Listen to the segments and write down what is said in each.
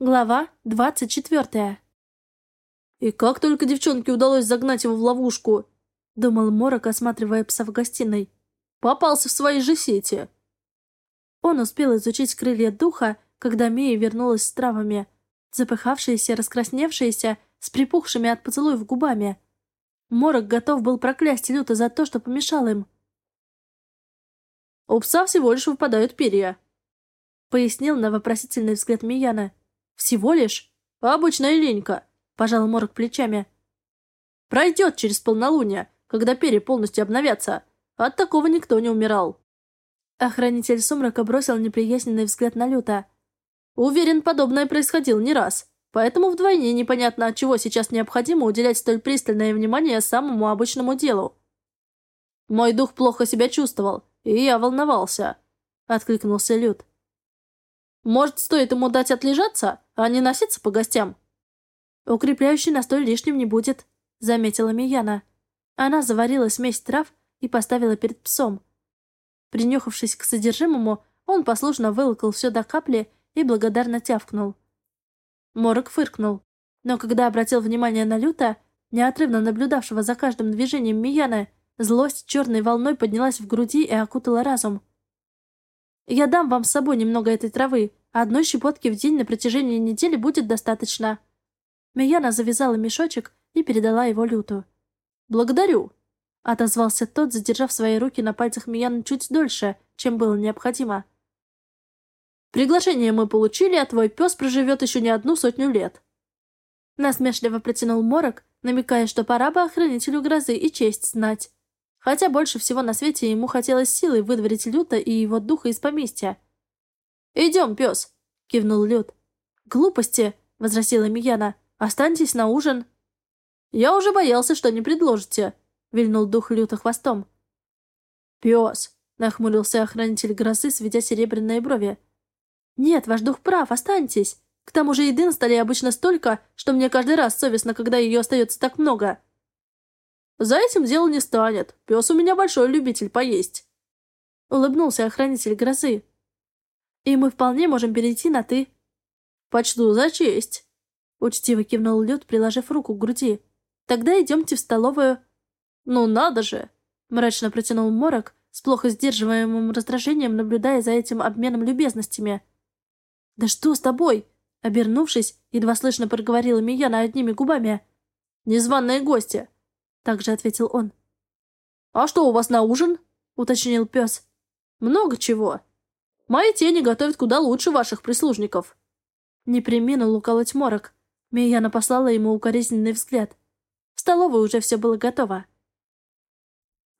Глава двадцать четвертая. «И как только девчонке удалось загнать его в ловушку?» — думал Морок, осматривая пса в гостиной. «Попался в свои же сети». Он успел изучить крылья духа, когда Мия вернулась с травами, запыхавшаяся, раскрасневшаяся, с припухшими от поцелуев губами. Морок готов был проклясть Люта за то, что помешал им. «У пса всего лишь выпадают перья», — пояснил на вопросительный взгляд Мияна. «Всего лишь? Обычная ленька», — пожал Морок плечами. «Пройдет через полнолуние, когда перья полностью обновятся. От такого никто не умирал». Охранитель сумрака бросил неприязненный взгляд на Люта. «Уверен, подобное происходило не раз, поэтому вдвойне непонятно, от чего сейчас необходимо уделять столь пристальное внимание самому обычному делу». «Мой дух плохо себя чувствовал, и я волновался», — откликнулся Люд. «Может, стоит ему дать отлежаться, а не носиться по гостям?» «Укрепляющий настой лишним не будет», — заметила Мияна. Она заварила смесь трав и поставила перед псом. Принюхавшись к содержимому, он послушно вылокал все до капли и благодарно тявкнул. Морок фыркнул, но когда обратил внимание на Люта, неотрывно наблюдавшего за каждым движением Мияны, злость черной волной поднялась в груди и окутала разум. «Я дам вам с собой немного этой травы, одной щепотки в день на протяжении недели будет достаточно». Мияна завязала мешочек и передала его Люту. «Благодарю», — отозвался тот, задержав свои руки на пальцах Мияны чуть дольше, чем было необходимо. «Приглашение мы получили, а твой пес проживет еще не одну сотню лет». Насмешливо протянул Морок, намекая, что пора бы охранителю грозы и честь знать. Хотя больше всего на свете ему хотелось силой выдворить Люта и его духа из поместья. «Идем, пес!» — кивнул Лют. «Глупости!» — возразила Мияна. «Останьтесь на ужин!» «Я уже боялся, что не предложите», — вильнул дух люто хвостом. «Пес!» — нахмурился охранитель грозы, сведя серебряные брови. «Нет, ваш дух прав, останьтесь. К тому же еды на столе обычно столько, что мне каждый раз совестно, когда ее остается так много». «За этим дело не станет. Пес у меня большой любитель поесть». Улыбнулся охранитель грозы. «И мы вполне можем перейти на «ты». «Почту за честь», — учтиво кивнул Лед, приложив руку к груди. Тогда идемте в столовую». «Ну надо же!» — мрачно протянул Морок, с плохо сдерживаемым раздражением наблюдая за этим обменом любезностями. «Да что с тобой?» — обернувшись, едва слышно проговорила Мияна одними губами. «Незваные гости!» — также ответил он. «А что у вас на ужин?» — уточнил пес. «Много чего. Мои тени готовят куда лучше ваших прислужников». Не приминул уколоть Морок. Мияна послала ему укоризненный взгляд. В столовой уже все было готово.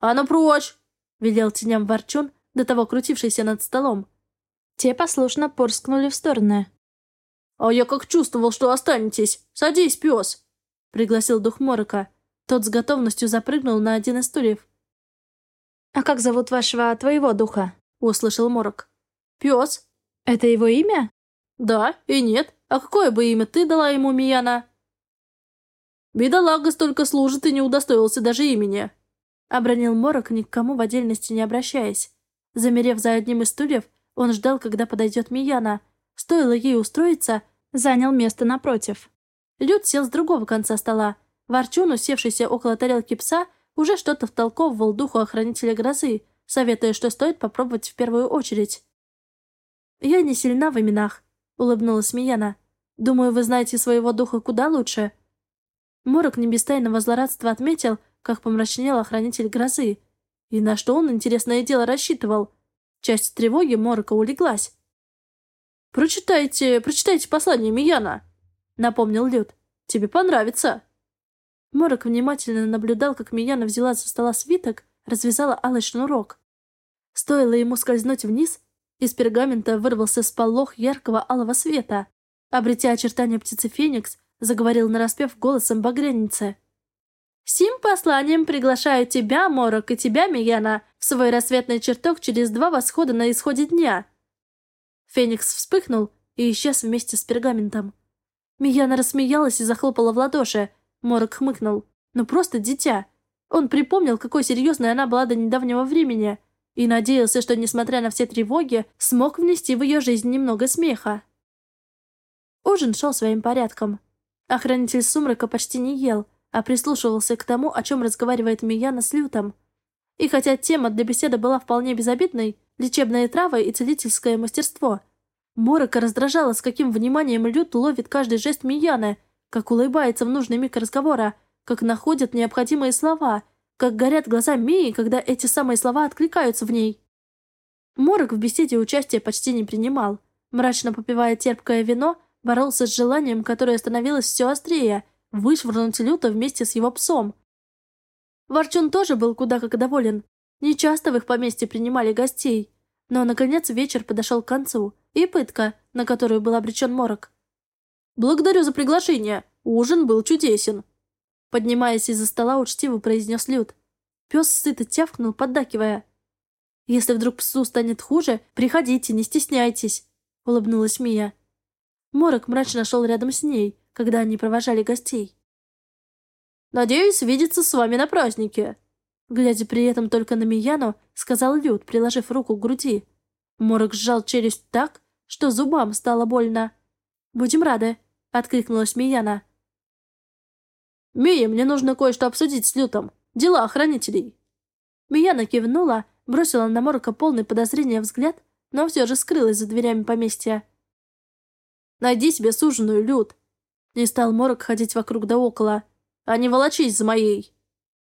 «А ну прочь!» — велел теням ворчун, до того крутившийся над столом. Те послушно порскнули в стороны. «А я как чувствовал, что останетесь! Садись, пес!» — пригласил дух Морока. Тот с готовностью запрыгнул на один из стульев. «А как зовут вашего твоего духа?» — услышал Морок. «Пес». «Это его имя?» «Да и нет. А какое бы имя ты дала ему, Мияна?» Бедолага столько служит и не удостоился даже имени. Обронил Морок, ни к кому в отдельности не обращаясь. Замерев за одним из стульев, он ждал, когда подойдет Мияна. Стоило ей устроиться, занял место напротив. Люд сел с другого конца стола. Ворчун, усевшийся около тарелки пса, уже что-то втолковывал духу охранителя грозы, советуя, что стоит попробовать в первую очередь. «Я не сильна в именах», — улыбнулась Мияна. «Думаю, вы знаете своего духа куда лучше». Морок не без тайного злорадства отметил, как помрачнел охранитель грозы. И на что он, интересное дело, рассчитывал. Часть тревоги Морока улеглась. «Прочитайте, прочитайте послание Мияна», — напомнил Люд. «Тебе понравится». Морок внимательно наблюдал, как Мияна взяла со стола свиток, развязала алый шнурок. Стоило ему скользнуть вниз, из пергамента вырвался сполох яркого алого света. Обретя очертания птицы Феникс, заговорил нараспев голосом багряницы. «Сим посланием приглашаю тебя, Морок, и тебя, Мияна, в свой рассветный чертог через два восхода на исходе дня». Феникс вспыхнул и исчез вместе с пергаментом. Мияна рассмеялась и захлопала в ладоши. Морок хмыкнул. «Ну просто дитя». Он припомнил, какой серьезной она была до недавнего времени, и надеялся, что, несмотря на все тревоги, смог внести в ее жизнь немного смеха. Ужин шел своим порядком. Охранитель сумрака почти не ел, а прислушивался к тому, о чем разговаривает Мияна с Лютом. И хотя тема для беседы была вполне безобидной, лечебные травы и целительское мастерство, Морока раздражало, с каким вниманием Лют ловит каждый жест Мияны, как улыбается в нужный миг разговора, как находит необходимые слова, как горят глаза Мии, когда эти самые слова откликаются в ней. Морок в беседе участия почти не принимал. Мрачно попивая терпкое вино, боролся с желанием, которое становилось все острее, вышвырнуть люто вместе с его псом. Ворчун тоже был куда как доволен. Нечасто в их поместье принимали гостей. Но, наконец, вечер подошел к концу, и пытка, на которую был обречен Морок. «Благодарю за приглашение. Ужин был чудесен», Поднимаясь из-за стола, учтиво произнес Люд. Пес сыто тявкнул, поддакивая. «Если вдруг псу станет хуже, приходите, не стесняйтесь», — улыбнулась Мия. Морок мрачно шел рядом с ней, когда они провожали гостей. «Надеюсь видеться с вами на празднике», Глядя при этом только на Мияну, сказал Люд, приложив руку к груди. Морок сжал челюсть так, что зубам стало больно. «Будем рады», — откликнулась Мияна. «Мия, мне нужно кое-что обсудить с Лютом. Дела охранителей». Мияна кивнула, бросила на Морока полный подозрения взгляд, но все же скрылась за дверями поместья. «Найди себе суженую, Лют!» Не стал Морок ходить вокруг да около. «А не волочись за моей!»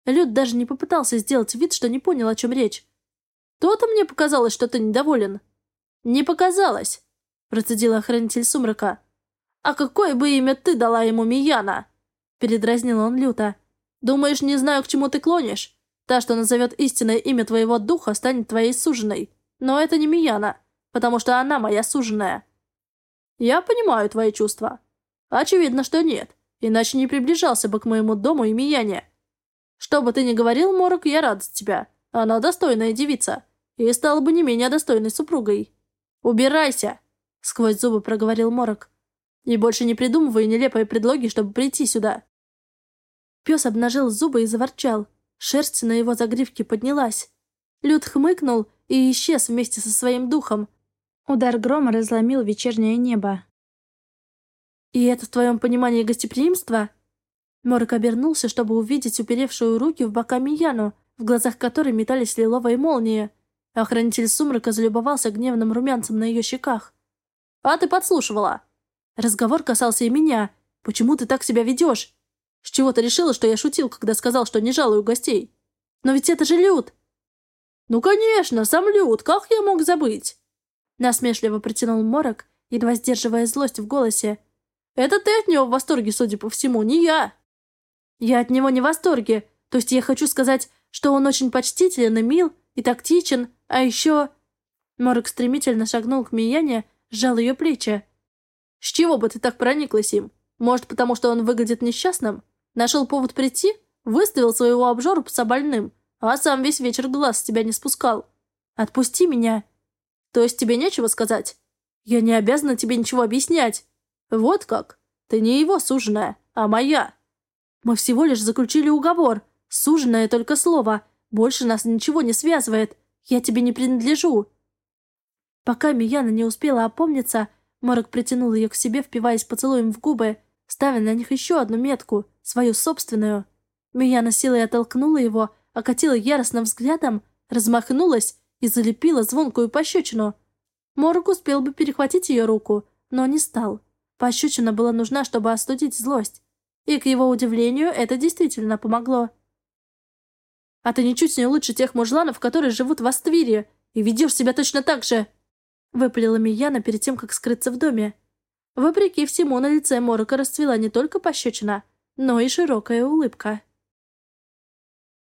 Люд даже не попытался сделать вид, что не понял, о чем речь. «То-то мне показалось, что ты недоволен». «Не показалось», — процедил охранитель сумрака. «А какое бы имя ты дала ему, Мияна?» Передразнил он люто. «Думаешь, не знаю, к чему ты клонишь? Та, что назовет истинное имя твоего духа, станет твоей суженой. Но это не Мияна, потому что она моя суженая». «Я понимаю твои чувства». «Очевидно, что нет, иначе не приближался бы к моему дому и Мияне. Что бы ты ни говорил, Морок, я рад за тебя. Она достойная девица и стала бы не менее достойной супругой». «Убирайся!» — сквозь зубы проговорил Морок. «И больше не придумывай нелепые предлоги, чтобы прийти сюда. Пес обнажил зубы и заворчал. Шерсть на его загривке поднялась. Люд хмыкнул и исчез вместе со своим духом. Удар грома разломил вечернее небо. «И это в твоем понимании гостеприимство?» Морок обернулся, чтобы увидеть уперевшую руки в бока Мияну, в глазах которой метались лиловые молнии. Охранитель сумрака залюбовался гневным румянцем на ее щеках. «А ты подслушивала!» Разговор касался и меня. «Почему ты так себя ведешь?» С чего ты решила, что я шутил, когда сказал, что не жалую гостей? Но ведь это же Люд!» «Ну, конечно, сам Люд, как я мог забыть?» Насмешливо протянул Морок, едва сдерживая злость в голосе. «Это ты от него в восторге, судя по всему, не я!» «Я от него не в восторге. То есть я хочу сказать, что он очень почтителен и мил, и тактичен, а еще...» Морок стремительно шагнул к Мияне, сжал ее плечи. «С чего бы ты так прониклась им? Может, потому что он выглядит несчастным? Нашел повод прийти, выставил своего обжору пса больным, а сам весь вечер глаз с тебя не спускал. Отпусти меня. То есть тебе нечего сказать? Я не обязана тебе ничего объяснять. Вот как. Ты не его суженая, а моя. Мы всего лишь заключили уговор. Суженое только слово. Больше нас ничего не связывает. Я тебе не принадлежу. Пока Мияна не успела опомниться, Морок притянул ее к себе, впиваясь поцелуем в губы, ставя на них еще одну метку, свою собственную. Мияна силой оттолкнула его, окатила яростным взглядом, размахнулась и залепила звонкую пощечину. Морг успел бы перехватить ее руку, но не стал. Пощечина была нужна, чтобы остудить злость. И, к его удивлению, это действительно помогло. «А ты ничуть не лучше тех мужланов, которые живут в Аствире, и ведешь себя точно так же!» Выпалила Мияна перед тем, как скрыться в доме. Вопреки всему, на лице Морока расцвела не только пощечина, но и широкая улыбка.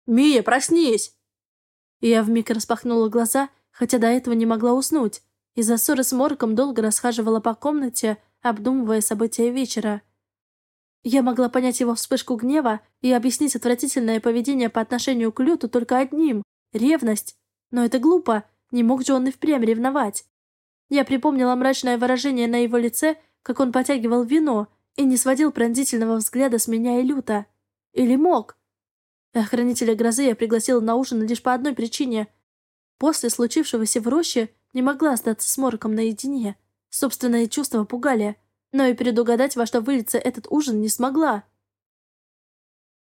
«Мия, проснись!» Я вмиг распахнула глаза, хотя до этого не могла уснуть. Из-за ссоры с Мороком долго расхаживала по комнате, обдумывая события вечера. Я могла понять его вспышку гнева и объяснить отвратительное поведение по отношению к Люту только одним — ревность. Но это глупо, не мог же он и впрямь ревновать. Я припомнила мрачное выражение на его лице, как он потягивал вино и не сводил пронзительного взгляда с меня и люто. Или мог? Охранителя грозы я пригласила на ужин лишь по одной причине. После случившегося в роще не могла остаться с Мороком наедине. Собственные чувства пугали. но и предугадать, во что выльется этот ужин, не смогла.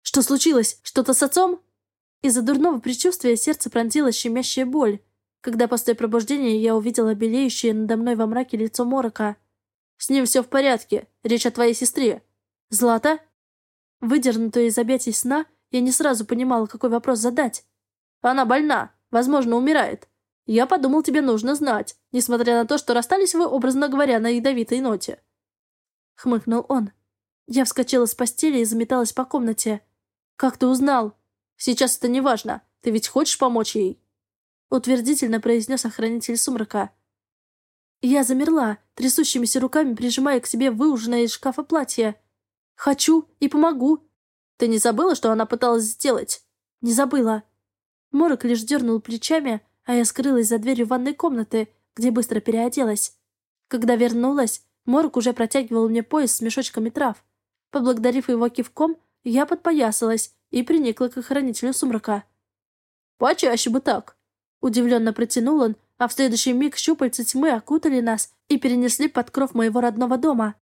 «Что случилось? Что-то с отцом?» Из-за дурного предчувствия сердце пронзила щемящая боль, когда после пробуждения я увидела белеющее надо мной во мраке лицо Морока. «С ним все в порядке. Речь о твоей сестре. Злата?» Выдернутая из объятий сна, я не сразу понимала, какой вопрос задать. «Она больна. Возможно, умирает. Я подумал, тебе нужно знать, несмотря на то, что расстались вы, образно говоря, на ядовитой ноте». Хмыкнул он. Я вскочила с постели и заметалась по комнате. «Как ты узнал?» «Сейчас это не важно. Ты ведь хочешь помочь ей?» Утвердительно произнес охранитель сумрака. Я замерла, трясущимися руками прижимая к себе выуженное из шкафа платье. «Хочу и помогу!» «Ты не забыла, что она пыталась сделать?» «Не забыла». Морок лишь дернул плечами, а я скрылась за дверью ванной комнаты, где быстро переоделась. Когда вернулась, Морок уже протягивал мне пояс с мешочками трав. Поблагодарив его кивком, я подпоясалась и приникла к охранителю сумрака. «Почаще бы так!» Удивленно протянул он, а в следующий миг щупальца тьмы окутали нас и перенесли под кров моего родного дома.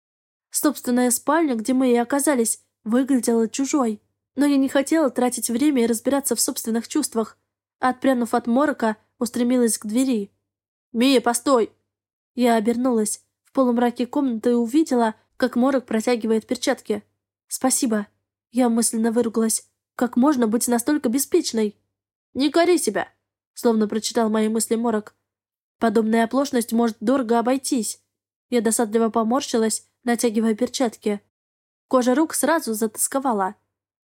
Собственная спальня, где мы и оказались, выглядела чужой. Но я не хотела тратить время и разбираться в собственных чувствах. Отпрянув от морока, устремилась к двери. «Мия, постой!» Я обернулась. В полумраке комнаты увидела, как морок протягивает перчатки. «Спасибо». Я мысленно выругалась. «Как можно быть настолько беспечной?» «Не кори себя!» Словно прочитал мои мысли морок. «Подобная оплошность может дорого обойтись». Я досадливо поморщилась, натягивая перчатки. Кожа рук сразу затасковала.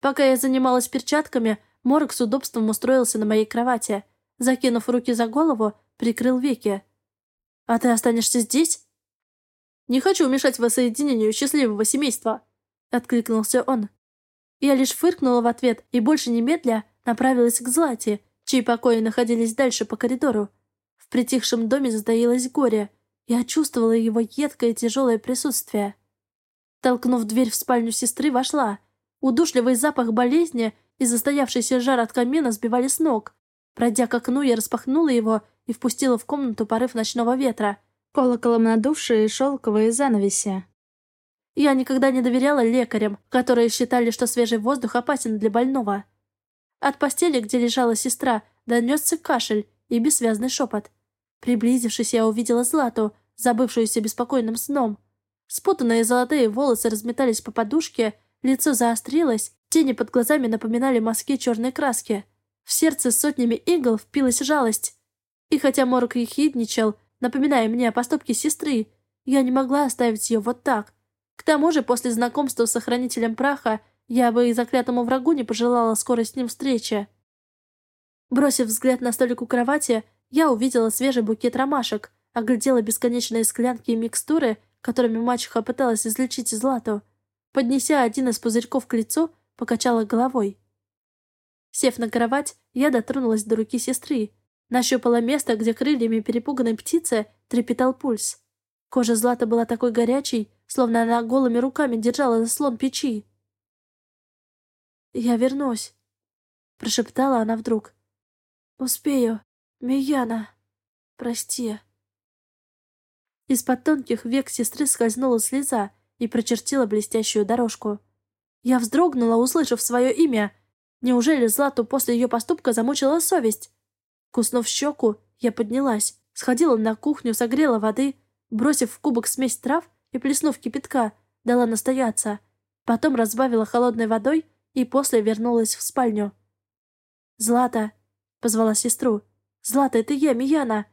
Пока я занималась перчатками, Морок с удобством устроился на моей кровати. Закинув руки за голову, прикрыл веки. «А ты останешься здесь?» «Не хочу мешать воссоединению счастливого семейства», — откликнулся он. Я лишь фыркнула в ответ и, больше немедля, направилась к Злате, чьи покои находились дальше по коридору. Притихшем доме затаилось горе. Я чувствовала его едкое тяжелое присутствие. Толкнув дверь в спальню сестры, вошла. Удушливый запах болезни и застоявшийся жар от камина сбивали с ног. Пройдя к окну, я распахнула его и впустила в комнату порыв ночного ветра, колоколом надувшие шелковые занавеси. Я никогда не доверяла лекарям, которые считали, что свежий воздух опасен для больного. От постели, где лежала сестра, донесся кашель и бессвязный шепот. Приблизившись, я увидела Злату, забывшуюся беспокойным сном. Спутанные золотые волосы разметались по подушке, лицо заострилось, Тени под глазами напоминали мазки черной краски. В сердце сотнями игл впилась жалость. И хотя Морок ехидничал, напоминая мне о поступке сестры, я не могла оставить ее вот так. К тому же, после знакомства с охранителем праха, я бы и заклятому врагу не пожелала скорой с ним встречи. Бросив взгляд на столик у кровати, я увидела свежий букет ромашек, оглядела бесконечные склянки и микстуры, которыми мачеха пыталась излечить Злату. Поднеся один из пузырьков к лицу, покачала головой. Сев на кровать, я дотронулась до руки сестры, нащупала место, где крыльями перепуганной птицы трепетал пульс. Кожа Злата была такой горячей, словно она голыми руками держала заслон печи. «Я вернусь», — прошептала она вдруг. «Успею, Мияна, прости». Из-под тонких век сестры скользнула слеза и прочертила блестящую дорожку. Я вздрогнула, услышав свое имя. Неужели Злату после ее поступка замучила совесть? Куснув щеку, я поднялась, сходила на кухню, согрела воды, бросив в кубок смесь трав и плеснув кипятка, дала настояться. Потом разбавила холодной водой и после вернулась в спальню. «Злата!» — позвала сестру. «Злата, это я, Мияна!»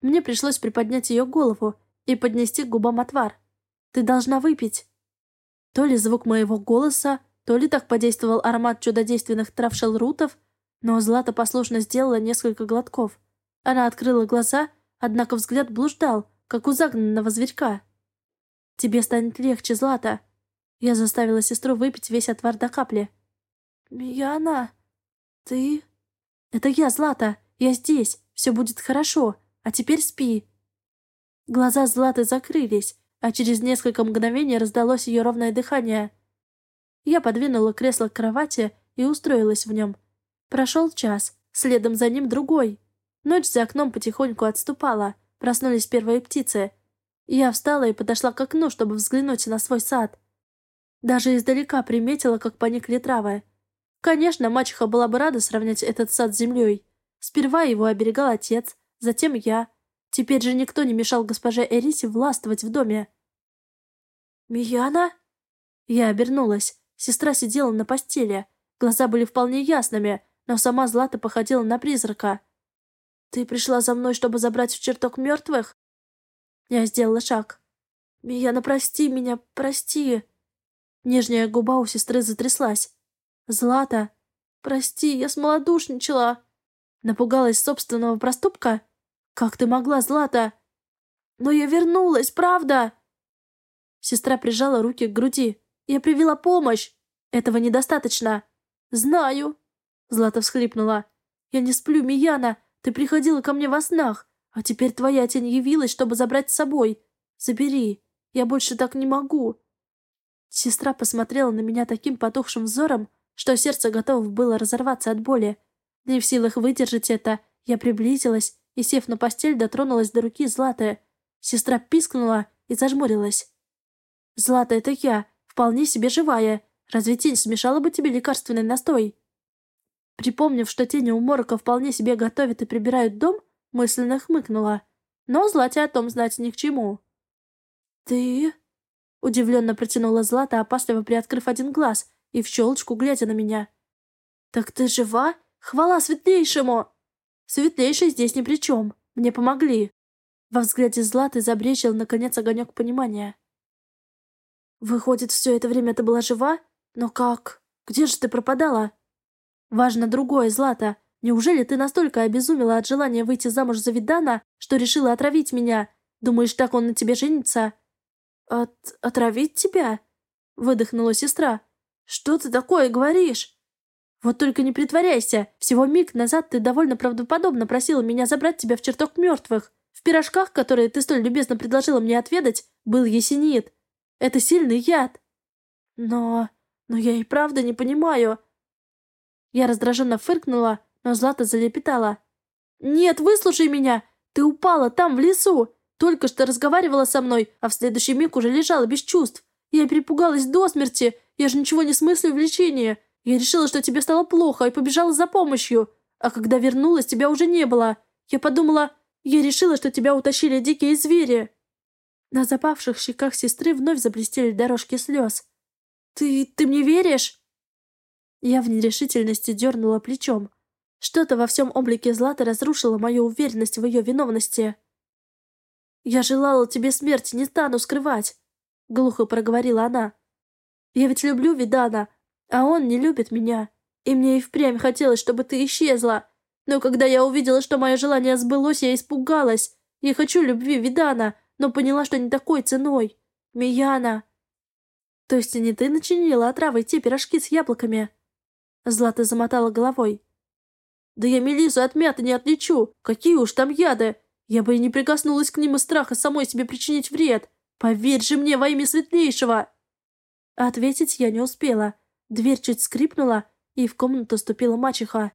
Мне пришлось приподнять ее голову и поднести к губам отвар. «Ты должна выпить!» То ли звук моего голоса, то ли так подействовал аромат чудодейственных трав шелрутов, но Злата послушно сделала несколько глотков. Она открыла глаза, однако взгляд блуждал, как у загнанного зверька. «Тебе станет легче, Злата!» Я заставила сестру выпить весь отвар до капли. «Мияна, ты...» «Это я, Злата! Я здесь! Все будет хорошо! А теперь спи!» Глаза Златы закрылись, а через несколько мгновений раздалось ее ровное дыхание. Я подвинула кресло к кровати и устроилась в нем. Прошел час, следом за ним другой. Ночь за окном потихоньку отступала, проснулись первые птицы. Я встала и подошла к окну, чтобы взглянуть на свой сад. Даже издалека приметила, как поникли травы. Конечно, мачеха была бы рада сравнять этот сад с землей. Сперва его оберегал отец, затем я. Теперь же никто не мешал госпоже Эрисе властвовать в доме. «Мияна?» Я обернулась. Сестра сидела на постели. Глаза были вполне ясными, но сама Злата походила на призрака. «Ты пришла за мной, чтобы забрать в чертог мертвых?» Я сделала шаг. «Мияна, прости меня, прости!» Нижняя губа у сестры затряслась. «Злата, прости, я смолодушничала!» Напугалась собственного проступка? «Как ты могла, Злата?» «Но я вернулась, правда!» Сестра прижала руки к груди. «Я привела помощь! Этого недостаточно!» «Знаю!» Злата всхлипнула. «Я не сплю, Мияна! Ты приходила ко мне во снах, а теперь твоя тень явилась, чтобы забрать с собой. Забери, я больше так не могу!» Сестра посмотрела на меня таким потухшим взором, что сердце готово было разорваться от боли. Не в силах выдержать это, я приблизилась и, сев на постель, дотронулась до руки Златы. Сестра пискнула и зажмурилась. «Злата, это я, вполне себе живая. Разве тень смешала бы тебе лекарственный настой?» Припомнив, что тени у Морока вполне себе готовят и прибирают дом, мысленно хмыкнула. Но Злате о том знать ни к чему. «Ты...» Удивленно протянула Злата, опасливо приоткрыв один глаз и в щелочку глядя на меня. «Так ты жива? Хвала светлейшему!» «Светлейший здесь ни при чем. Мне помогли». Во взгляде Златы забрежил, наконец, огонек понимания. «Выходит, все это время ты была жива? Но как? Где же ты пропадала?» «Важно другое, Злата. Неужели ты настолько обезумела от желания выйти замуж за Видана, что решила отравить меня? Думаешь, так он на тебе женится?» «От... отравить тебя?» — выдохнула сестра. «Что ты такое говоришь?» «Вот только не притворяйся. Всего миг назад ты довольно правдоподобно просила меня забрать тебя в чертог мертвых. В пирожках, которые ты столь любезно предложила мне отведать, был есенит. Это сильный яд». «Но... но я и правда не понимаю». Я раздраженно фыркнула, но Злата залепетала. «Нет, выслушай меня! Ты упала там, в лесу! Только что разговаривала со мной, а в следующий миг уже лежала без чувств. Я перепугалась до смерти. Я же ничего не смыслю в лечении. Я решила, что тебе стало плохо, и побежала за помощью. А когда вернулась, тебя уже не было. Я подумала... Я решила, что тебя утащили дикие звери. На запавших щеках сестры вновь заблестели дорожки слез. «Ты... ты мне веришь?» Я в нерешительности дернула плечом. Что-то во всем облике Златы разрушило мою уверенность в ее виновности. «Я желала тебе смерти, не стану скрывать», — глухо проговорила она. «Я ведь люблю Видана, а он не любит меня. И мне и впрямь хотелось, чтобы ты исчезла. Но когда я увидела, что мое желание сбылось, я испугалась. Я хочу любви Видана, но поняла, что не такой ценой. Мияна». «То есть не ты начинила отравой те пирожки с яблоками?» Злата замотала головой. «Да я Мелису от мяты не отличу. Какие уж там яды. Я бы и не прикоснулась к ним из страха самой себе причинить вред. Поверь же мне во имя светлейшего!» Ответить я не успела. Дверь чуть скрипнула, и в комнату ступила мачеха.